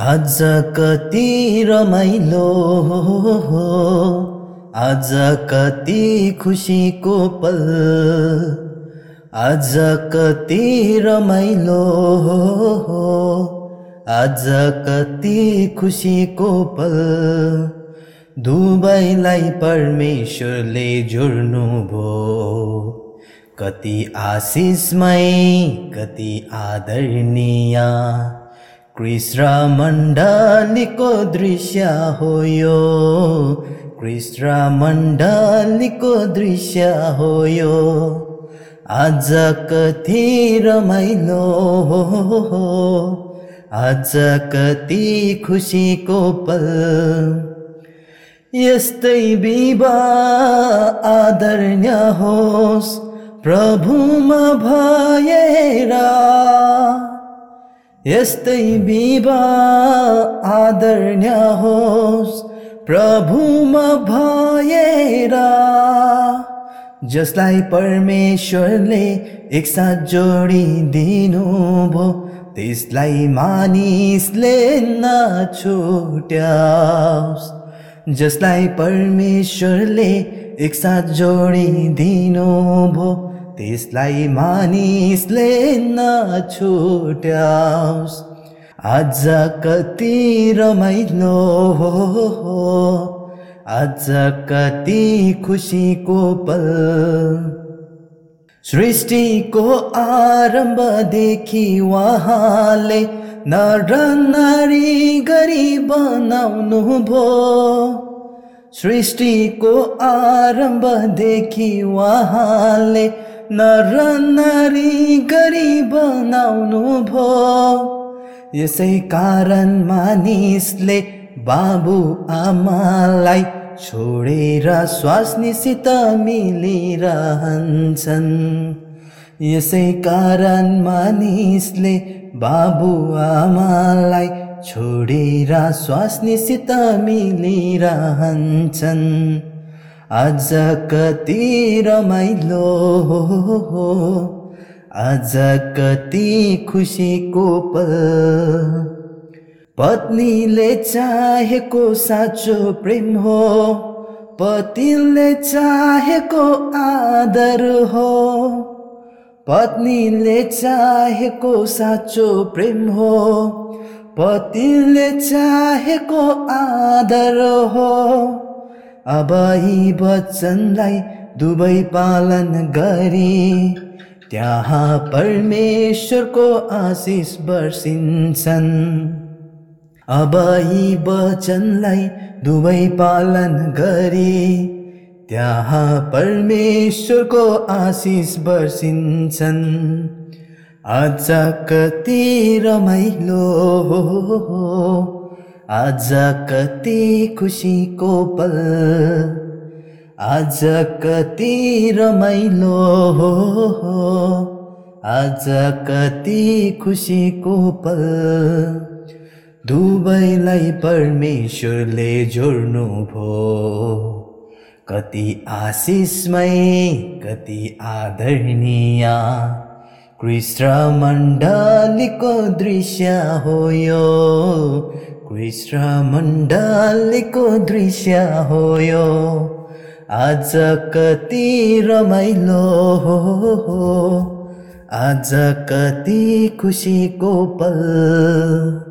आज कति रमाइलो हो आज कति खुसीको पल आज कति रमाइलो हो आज कति खुसीको पल। दुबईलाई परमेश्वरले जोड्नु भो कति आशिषमय कति आदरणीय। कृष्ण मण्डलीको दृश्य हो यो। कृष्ण मण्डलीको दृश्य हो यो। आज कति रमाइलो हो आज कति खुसीको पल यस्तै विवाह आदरणीय होस् प्रभुमा भएर। यस्तै विवाह आदरणीय होस् प्रभुमा भएर। जसलाई परमेश्वरले एकसाथ जोडिदिनु भो त्यसलाई मानिसले नछुट्याओस् जसलाई परमेश्वरले एकसाथ जोडिदिनु भो त्यसलाई मानिसले नछुट्याओस्। आज कति रमाइलो हो आज कति खुसीको पल। सृष्टिको आरम्भदेखि उहाँले नर नारी गरी बनाउनु भो सृष्टिको आरम्भदेखि उहाँले नर नारी गरी बनाउनु भो। यसै कारण मानिसले बाबु आमालाई छोडेर स्वास्नीसित मिलिरहन्छन्। यसै कारण मानिसले बाबु आमालाई छोडेर स्वास्नीसित मिलिरहन्छन्। आज कति रमाइलो। हो आज कति खुसीको पल पत्नीले चाहेको साँचो प्रेम हो। पतिले चाहेको आदर हो। पत्नीले चाहेको साँचो प्रेम हो। पतिले चाहेको आदर हो। अब यी वचनलाई दुवै पालन गरी त्यहाँ परमेश्वरको आशिष वर्षिन्छन् अब यी वचनलाई दुवै पालन गरी त्यहाँ परमेश्वरको आशिष वर्षिन्छन् आज कति रमाइलो हो आज कति खुसीको पल। आज कति रमाइलो हो। आज कति खुसीको पल। दुवैलाई परमेश्वरले जोड्नु भो कति आशिषमय कति आदरणीय कृष्ण मण्डलीको दृश्य हो यो। कृष्ण मण्डलीको दृश्य हो यो। आज कति रमाइलो हो आज कति खुसीको पल।